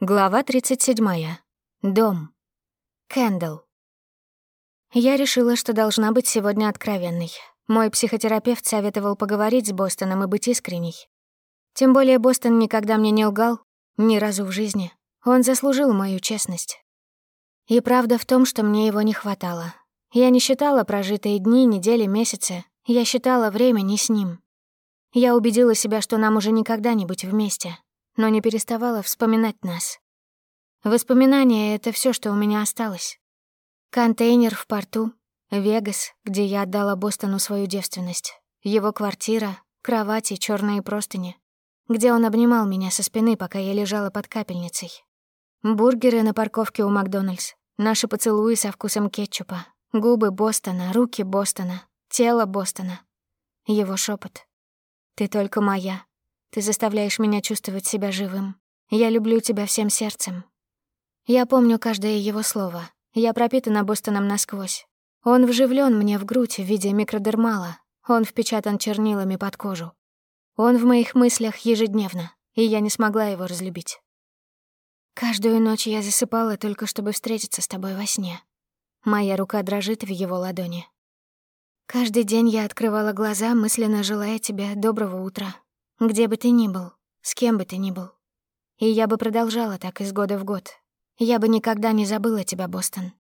Глава 37. Дом. Кэндл. Я решила, что должна быть сегодня откровенной. Мой психотерапевт советовал поговорить с Бостоном и быть искренней. Тем более Бостон никогда мне не лгал, ни разу в жизни. Он заслужил мою честность. И правда в том, что мне его не хватало. Я не считала прожитые дни, недели, месяцы. Я считала время не с ним. Я убедила себя, что нам уже никогда не быть вместе но не переставала вспоминать нас. Воспоминания — это все, что у меня осталось. Контейнер в порту, Вегас, где я отдала Бостону свою девственность, его квартира, кровати, черные простыни, где он обнимал меня со спины, пока я лежала под капельницей. Бургеры на парковке у Макдональдс, наши поцелуи со вкусом кетчупа, губы Бостона, руки Бостона, тело Бостона, его шепот. «Ты только моя, ты заставляешь меня чувствовать себя живым. Я люблю тебя всем сердцем». Я помню каждое его слово. Я пропитана Бостоном насквозь. Он вживлен мне в грудь в виде микродермала. Он впечатан чернилами под кожу. Он в моих мыслях ежедневно, и я не смогла его разлюбить. Каждую ночь я засыпала только, чтобы встретиться с тобой во сне. Моя рука дрожит в его ладони. Каждый день я открывала глаза, мысленно желая тебе доброго утра, где бы ты ни был, с кем бы ты ни был. И я бы продолжала так из года в год. Я бы никогда не забыла тебя, Бостон.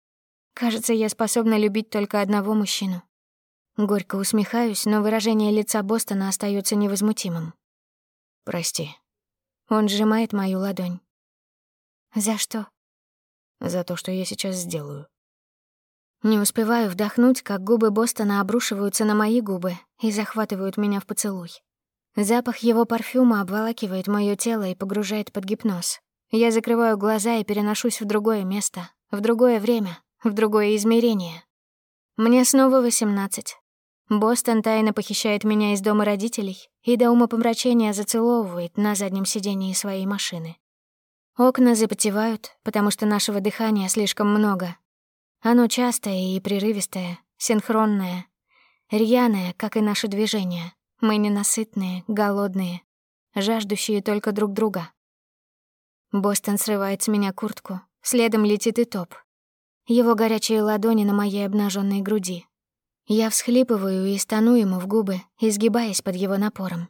Кажется, я способна любить только одного мужчину. Горько усмехаюсь, но выражение лица Бостона остается невозмутимым. «Прости». Он сжимает мою ладонь. «За что?» «За то, что я сейчас сделаю». Не успеваю вдохнуть, как губы Бостона обрушиваются на мои губы и захватывают меня в поцелуй. Запах его парфюма обволакивает моё тело и погружает под гипноз. Я закрываю глаза и переношусь в другое место, в другое время, в другое измерение. Мне снова 18. Бостон тайно похищает меня из дома родителей и до умопомрачения зацеловывает на заднем сидении своей машины. Окна запотевают, потому что нашего дыхания слишком много. Оно частое и прерывистое, синхронное, рьяное, как и наши движения. Мы ненасытные, голодные, жаждущие только друг друга. Бостон срывает с меня куртку, следом летит и топ. Его горячие ладони на моей обнаженной груди. Я всхлипываю и стану ему в губы, изгибаясь под его напором.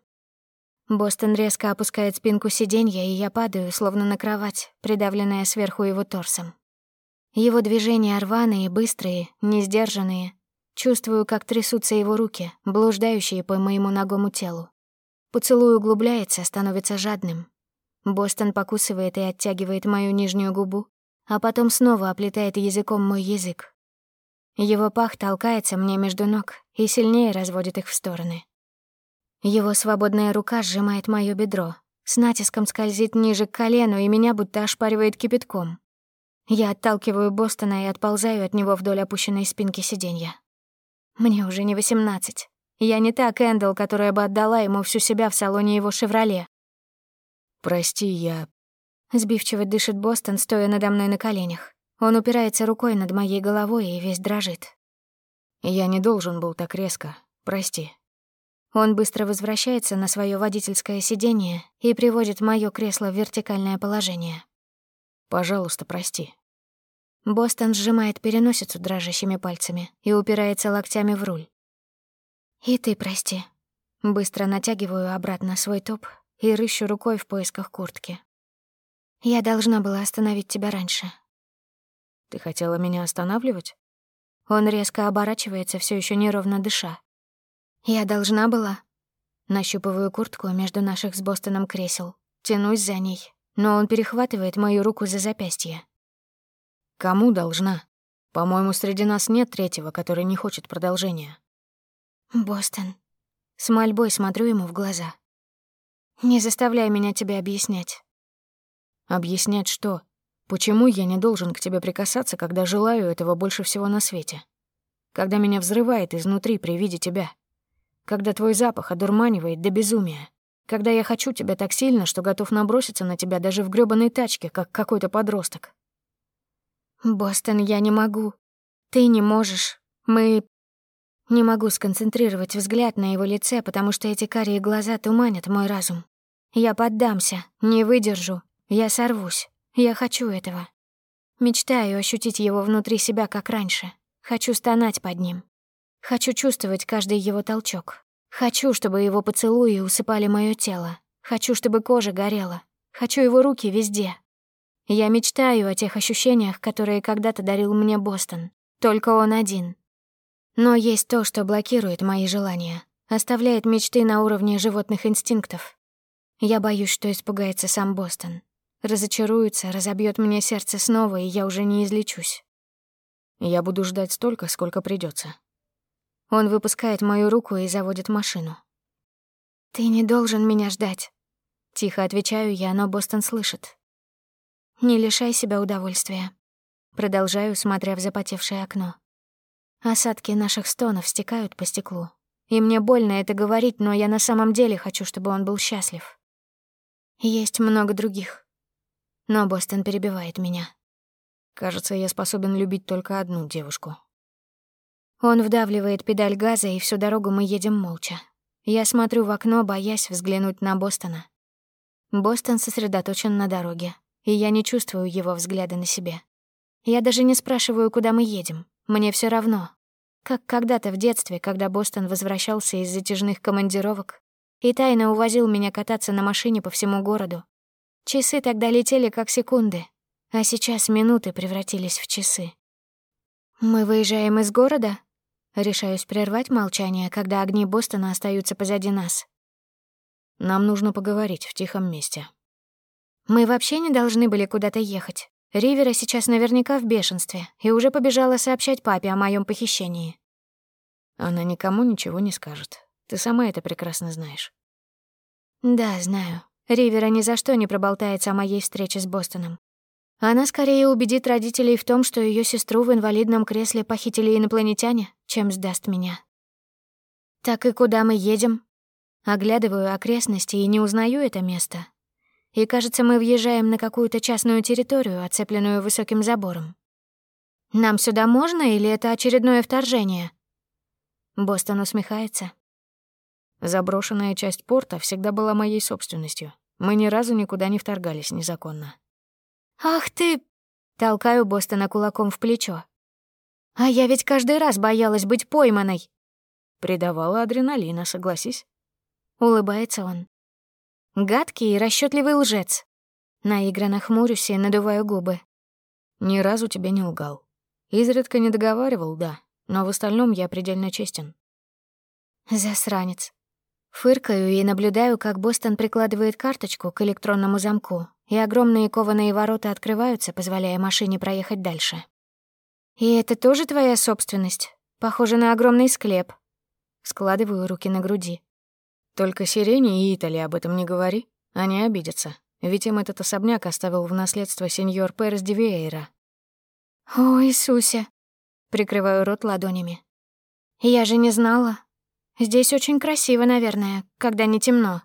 Бостон резко опускает спинку сиденья, и я падаю, словно на кровать, придавленная сверху его торсом. Его движения рваные, быстрые, несдержанные, Чувствую, как трясутся его руки, блуждающие по моему ногому телу. Поцелуй углубляется, становится жадным. Бостон покусывает и оттягивает мою нижнюю губу, а потом снова оплетает языком мой язык. Его пах толкается мне между ног и сильнее разводит их в стороны. Его свободная рука сжимает моё бедро, с натиском скользит ниже к колену и меня будто ошпаривает кипятком. Я отталкиваю Бостона и отползаю от него вдоль опущенной спинки сиденья. Мне уже не 18. Я не та Кэндл, которая бы отдала ему всю себя в салоне его «Шевроле». «Прости, я...» Сбивчиво дышит Бостон, стоя надо мной на коленях. Он упирается рукой над моей головой и весь дрожит. «Я не должен был так резко. Прости». Он быстро возвращается на свое водительское сиденье и приводит мое кресло в вертикальное положение. «Пожалуйста, прости». Бостон сжимает переносицу дрожащими пальцами и упирается локтями в руль. «И ты прости». Быстро натягиваю обратно свой топ и рыщу рукой в поисках куртки. «Я должна была остановить тебя раньше». «Ты хотела меня останавливать?» Он резко оборачивается, все еще неровно дыша. «Я должна была». Нащупываю куртку между наших с Бостоном кресел. Тянусь за ней, но он перехватывает мою руку за запястье. Кому должна? По-моему, среди нас нет третьего, который не хочет продолжения. Бостон. С мольбой смотрю ему в глаза. Не заставляй меня тебе объяснять. Объяснять что? Почему я не должен к тебе прикасаться, когда желаю этого больше всего на свете? Когда меня взрывает изнутри при виде тебя? Когда твой запах одурманивает до безумия? Когда я хочу тебя так сильно, что готов наброситься на тебя даже в грёбаной тачке, как какой-то подросток? «Бостон, я не могу. Ты не можешь. Мы...» Не могу сконцентрировать взгляд на его лице, потому что эти карие глаза туманят мой разум. Я поддамся, не выдержу, я сорвусь. Я хочу этого. Мечтаю ощутить его внутри себя, как раньше. Хочу стонать под ним. Хочу чувствовать каждый его толчок. Хочу, чтобы его поцелуи усыпали мое тело. Хочу, чтобы кожа горела. Хочу его руки везде, я мечтаю о тех ощущениях, которые когда-то дарил мне Бостон. Только он один. Но есть то, что блокирует мои желания, оставляет мечты на уровне животных инстинктов. Я боюсь, что испугается сам Бостон. Разочаруется, разобьет мне сердце снова, и я уже не излечусь. Я буду ждать столько, сколько придется. Он выпускает мою руку и заводит машину. «Ты не должен меня ждать», — тихо отвечаю я, но Бостон слышит. Не лишай себя удовольствия. Продолжаю, смотря в запотевшее окно. Осадки наших стонов стекают по стеклу. И мне больно это говорить, но я на самом деле хочу, чтобы он был счастлив. Есть много других. Но Бостон перебивает меня. Кажется, я способен любить только одну девушку. Он вдавливает педаль газа, и всю дорогу мы едем молча. Я смотрю в окно, боясь взглянуть на Бостона. Бостон сосредоточен на дороге, и я не чувствую его взгляда на себе. Я даже не спрашиваю, куда мы едем. Мне все равно. Как когда-то в детстве, когда Бостон возвращался из затяжных командировок и тайно увозил меня кататься на машине по всему городу. Часы тогда летели как секунды, а сейчас минуты превратились в часы. «Мы выезжаем из города?» Решаюсь прервать молчание, когда огни Бостона остаются позади нас. «Нам нужно поговорить в тихом месте», мы вообще не должны были куда-то ехать. Ривера сейчас наверняка в бешенстве и уже побежала сообщать папе о моем похищении. Она никому ничего не скажет. Ты сама это прекрасно знаешь. Да, знаю. Ривера ни за что не проболтается о моей встрече с Бостоном. Она скорее убедит родителей в том, что ее сестру в инвалидном кресле похитили инопланетяне, чем сдаст меня. Так и куда мы едем? Оглядываю окрестности и не узнаю это место и, кажется, мы въезжаем на какую-то частную территорию, оцепленную высоким забором. Нам сюда можно или это очередное вторжение?» Бостон усмехается. «Заброшенная часть порта всегда была моей собственностью. Мы ни разу никуда не вторгались незаконно». «Ах ты!» — толкаю Бостона кулаком в плечо. «А я ведь каждый раз боялась быть пойманной!» Придавала адреналина, согласись. Улыбается он. Гадкий и расчетливый лжец. Наигранно хмурюсь и надуваю губы. Ни разу тебе не лгал. Изредка не договаривал, да, но в остальном я предельно честен. Засранец. Фыркаю и наблюдаю, как Бостон прикладывает карточку к электронному замку, и огромные кованые ворота открываются, позволяя машине проехать дальше. «И это тоже твоя собственность? Похоже на огромный склеп». Складываю руки на груди. Только сирене и Италия об этом не говори. Они обидятся. Ведь им этот особняк оставил в наследство сеньор Перес Дивейра. «О, Иисусе!» — прикрываю рот ладонями. «Я же не знала. Здесь очень красиво, наверное, когда не темно».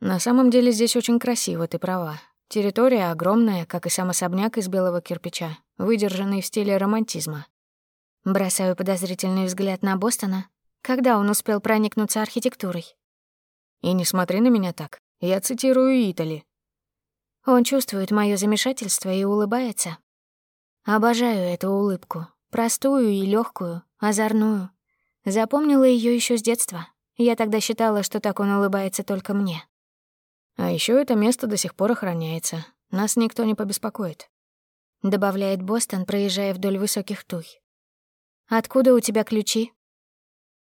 «На самом деле здесь очень красиво, ты права. Территория огромная, как и сам особняк из белого кирпича, выдержанный в стиле романтизма». Бросаю подозрительный взгляд на Бостона, когда он успел проникнуться архитектурой. И не смотри на меня так. Я цитирую Итали. Он чувствует мое замешательство и улыбается. Обожаю эту улыбку. Простую и легкую, озорную. Запомнила ее еще с детства. Я тогда считала, что так он улыбается только мне. А еще это место до сих пор охраняется. Нас никто не побеспокоит. Добавляет Бостон, проезжая вдоль высоких туй. «Откуда у тебя ключи?»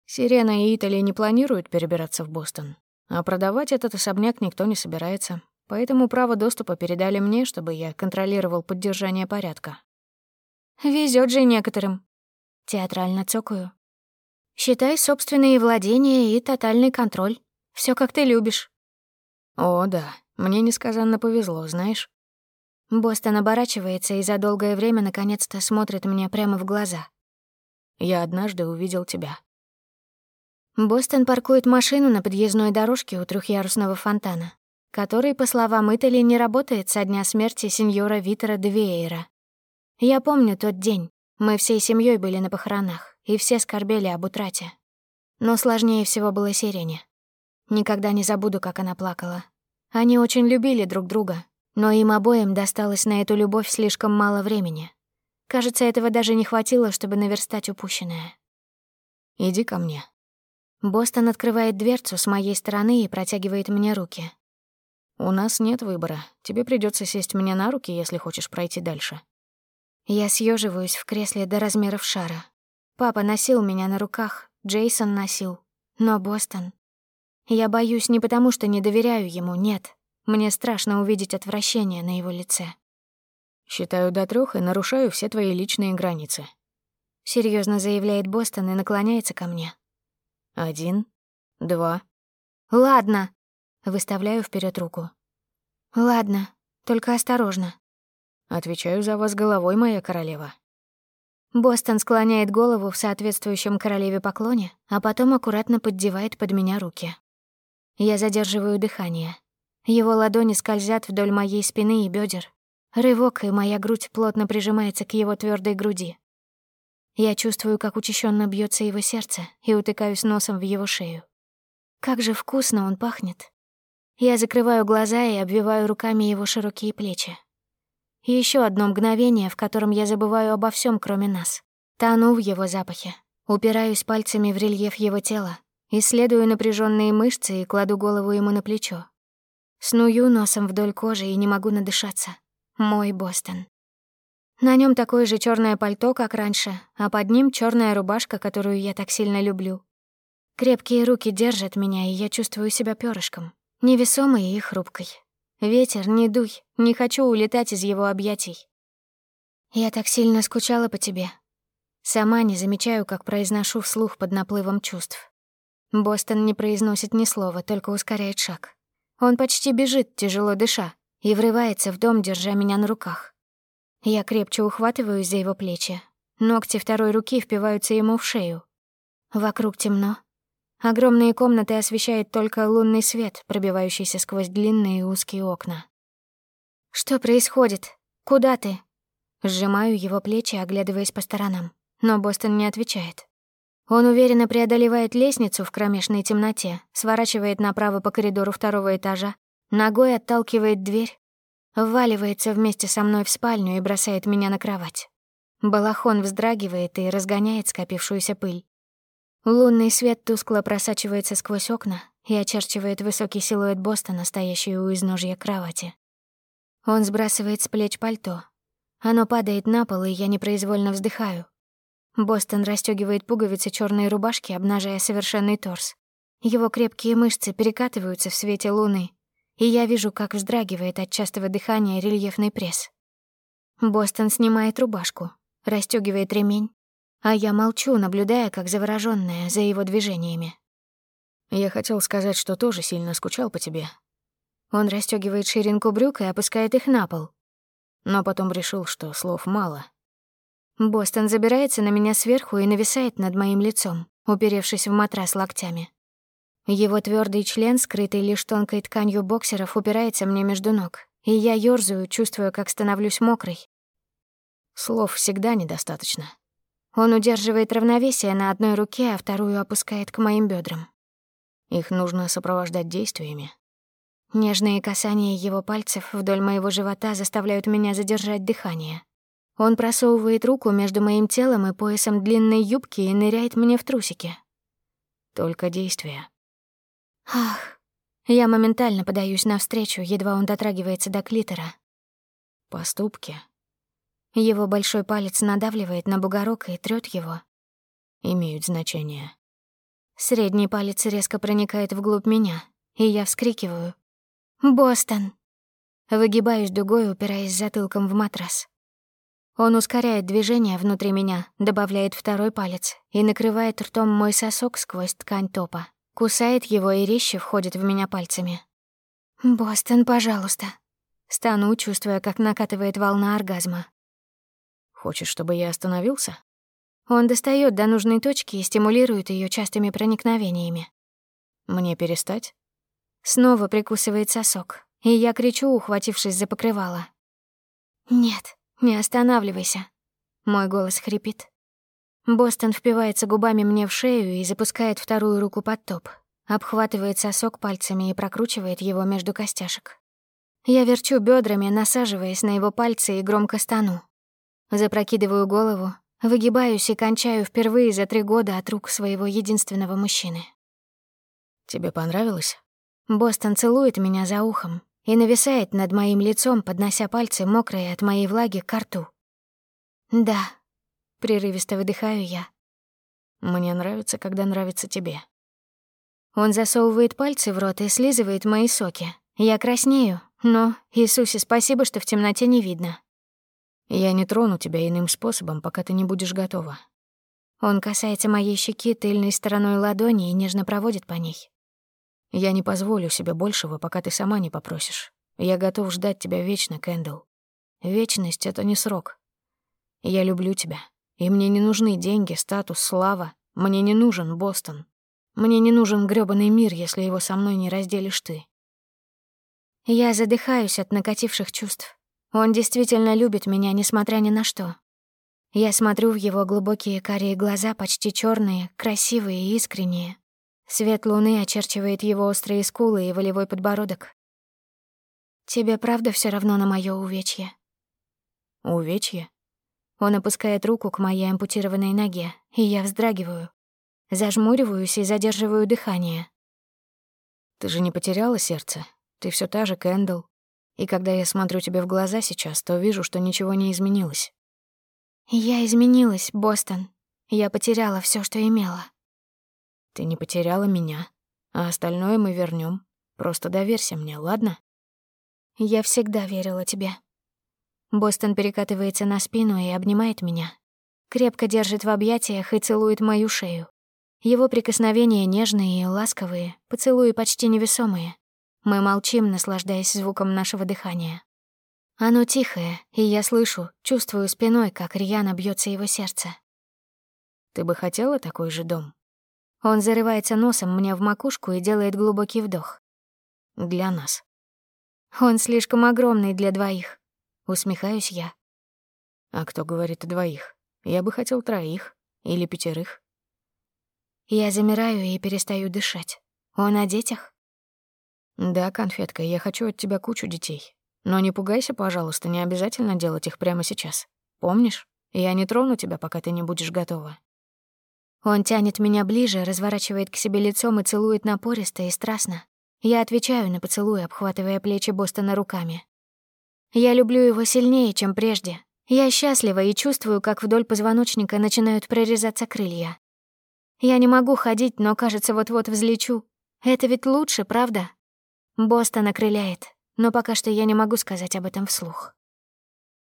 Сирена и Итали не планируют перебираться в Бостон. А продавать этот особняк никто не собирается. Поэтому право доступа передали мне, чтобы я контролировал поддержание порядка. Везет же некоторым. Театрально цокаю. Считай собственные владения и тотальный контроль. Все как ты любишь. О, да. Мне несказанно повезло, знаешь. Бостон оборачивается и за долгое время наконец-то смотрит мне прямо в глаза. Я однажды увидел тебя. Бостон паркует машину на подъездной дорожке у трехъярусного фонтана, который, по словам Итали, не работает со дня смерти сеньора Витера де Я помню тот день. Мы всей семьей были на похоронах, и все скорбели об утрате. Но сложнее всего было Сирене. Никогда не забуду, как она плакала. Они очень любили друг друга, но им обоим досталось на эту любовь слишком мало времени. Кажется, этого даже не хватило, чтобы наверстать упущенное. «Иди ко мне», Бостон открывает дверцу с моей стороны и протягивает мне руки. «У нас нет выбора. Тебе придется сесть мне на руки, если хочешь пройти дальше». Я съеживаюсь в кресле до размеров шара. Папа носил меня на руках, Джейсон носил. Но Бостон... Я боюсь не потому, что не доверяю ему, нет. Мне страшно увидеть отвращение на его лице. «Считаю до трех и нарушаю все твои личные границы», — серьезно заявляет Бостон и наклоняется ко мне. Один, два. Ладно. Выставляю вперед руку. Ладно, только осторожно. Отвечаю за вас головой, моя королева. Бостон склоняет голову в соответствующем королеве поклоне, а потом аккуратно поддевает под меня руки. Я задерживаю дыхание. Его ладони скользят вдоль моей спины и бедер. Рывок, и моя грудь плотно прижимается к его твердой груди. Я чувствую, как учащенно бьется его сердце, и утыкаюсь носом в его шею. Как же вкусно он пахнет. Я закрываю глаза и обвиваю руками его широкие плечи. И еще одно мгновение, в котором я забываю обо всем, кроме нас. Тону в его запахе, упираюсь пальцами в рельеф его тела, исследую напряженные мышцы и кладу голову ему на плечо. Сную носом вдоль кожи и не могу надышаться. Мой Бостон. На нем такое же черное пальто, как раньше, а под ним черная рубашка, которую я так сильно люблю. Крепкие руки держат меня, и я чувствую себя перышком, невесомой и хрупкой. Ветер, не дуй, не хочу улетать из его объятий. Я так сильно скучала по тебе. Сама не замечаю, как произношу вслух под наплывом чувств. Бостон не произносит ни слова, только ускоряет шаг. Он почти бежит, тяжело дыша, и врывается в дом, держа меня на руках. Я крепче ухватываюсь за его плечи. Ногти второй руки впиваются ему в шею. Вокруг темно. Огромные комнаты освещает только лунный свет, пробивающийся сквозь длинные узкие окна. «Что происходит? Куда ты?» Сжимаю его плечи, оглядываясь по сторонам, но Бостон не отвечает. Он уверенно преодолевает лестницу в кромешной темноте, сворачивает направо по коридору второго этажа, ногой отталкивает дверь вваливается вместе со мной в спальню и бросает меня на кровать. Балахон вздрагивает и разгоняет скопившуюся пыль. Лунный свет тускло просачивается сквозь окна и очерчивает высокий силуэт Бостона, стоящий у изножья кровати. Он сбрасывает с плеч пальто. Оно падает на пол, и я непроизвольно вздыхаю. Бостон расстёгивает пуговицы черной рубашки, обнажая совершенный торс. Его крепкие мышцы перекатываются в свете луны, и я вижу, как вздрагивает от частого дыхания рельефный пресс. Бостон снимает рубашку, расстёгивает ремень, а я молчу, наблюдая, как заворожённая за его движениями. «Я хотел сказать, что тоже сильно скучал по тебе». Он расстёгивает ширинку брюк и опускает их на пол. Но потом решил, что слов мало. Бостон забирается на меня сверху и нависает над моим лицом, уперевшись в матрас локтями. Его твердый член, скрытый лишь тонкой тканью боксеров, упирается мне между ног, и я ёрзаю, чувствую, как становлюсь мокрой. Слов всегда недостаточно. Он удерживает равновесие на одной руке, а вторую опускает к моим бедрам. Их нужно сопровождать действиями. Нежные касания его пальцев вдоль моего живота заставляют меня задержать дыхание. Он просовывает руку между моим телом и поясом длинной юбки и ныряет мне в трусики. Только действия. Ах! Я моментально подаюсь навстречу, едва он дотрагивается до клитора. Поступки. Его большой палец надавливает на бугорок и трёт его. Имеют значение. Средний палец резко проникает вглубь меня, и я вскрикиваю. «Бостон!» Выгибаюсь дугой, упираясь затылком в матрас. Он ускоряет движение внутри меня, добавляет второй палец и накрывает ртом мой сосок сквозь ткань топа кусает его и резче входит в меня пальцами. «Бостон, пожалуйста». Стану, чувствуя, как накатывает волна оргазма. «Хочешь, чтобы я остановился?» Он достает до нужной точки и стимулирует ее частыми проникновениями. «Мне перестать?» Снова прикусывает сосок, и я кричу, ухватившись за покрывало. «Нет, не останавливайся». Мой голос хрипит. Бостон впивается губами мне в шею и запускает вторую руку под топ. Обхватывает сосок пальцами и прокручивает его между костяшек. Я верчу бедрами, насаживаясь на его пальцы и громко стану. Запрокидываю голову, выгибаюсь и кончаю впервые за три года от рук своего единственного мужчины. «Тебе понравилось?» Бостон целует меня за ухом и нависает над моим лицом, поднося пальцы, мокрые от моей влаги, к рту. «Да», — прерывисто выдыхаю я. «Мне нравится, когда нравится тебе». Он засовывает пальцы в рот и слизывает мои соки. Я краснею, но, Иисусе, спасибо, что в темноте не видно. «Я не трону тебя иным способом, пока ты не будешь готова». Он касается моей щеки тыльной стороной ладони и нежно проводит по ней. «Я не позволю себе большего, пока ты сама не попросишь. Я готов ждать тебя вечно, Кэндл. Вечность — это не срок. Я люблю тебя». И мне не нужны деньги, статус, слава. Мне не нужен Бостон. Мне не нужен грёбаный мир, если его со мной не разделишь ты. Я задыхаюсь от накативших чувств. Он действительно любит меня, несмотря ни на что. Я смотрю в его глубокие карие глаза, почти чёрные, красивые и искренние. Свет луны очерчивает его острые скулы и волевой подбородок. «Тебе правда всё равно на моё увечье?» «Увечье?» Он опускает руку к моей ампутированной ноге, и я вздрагиваю. Зажмуриваюсь и задерживаю дыхание. «Ты же не потеряла сердце? Ты все та же, Кэндл. И когда я смотрю тебе в глаза сейчас, то вижу, что ничего не изменилось». «Я изменилась, Бостон. Я потеряла все, что имела». «Ты не потеряла меня, а остальное мы вернем. Просто доверься мне, ладно?» «Я всегда верила тебе», Бостон перекатывается на спину и обнимает меня. Крепко держит в объятиях и целует мою шею. Его прикосновения нежные и ласковые, поцелуи почти невесомые. Мы молчим, наслаждаясь звуком нашего дыхания. Оно тихое, и я слышу, чувствую спиной, как рьяно бьется его сердце. «Ты бы хотела такой же дом?» Он зарывается носом мне в макушку и делает глубокий вдох. «Для нас». Он слишком огромный для двоих. Усмехаюсь я. «А кто говорит о двоих? Я бы хотел троих или пятерых». Я замираю и перестаю дышать. Он о детях? «Да, конфетка, я хочу от тебя кучу детей. Но не пугайся, пожалуйста, не обязательно делать их прямо сейчас. Помнишь? Я не трону тебя, пока ты не будешь готова». Он тянет меня ближе, разворачивает к себе лицом и целует напористо и страстно. Я отвечаю на поцелуй, обхватывая плечи Бостона руками. Я люблю его сильнее, чем прежде. Я счастлива и чувствую, как вдоль позвоночника начинают прорезаться крылья. Я не могу ходить, но, кажется, вот-вот взлечу. Это ведь лучше, правда? Бостон окрыляет, но пока что я не могу сказать об этом вслух.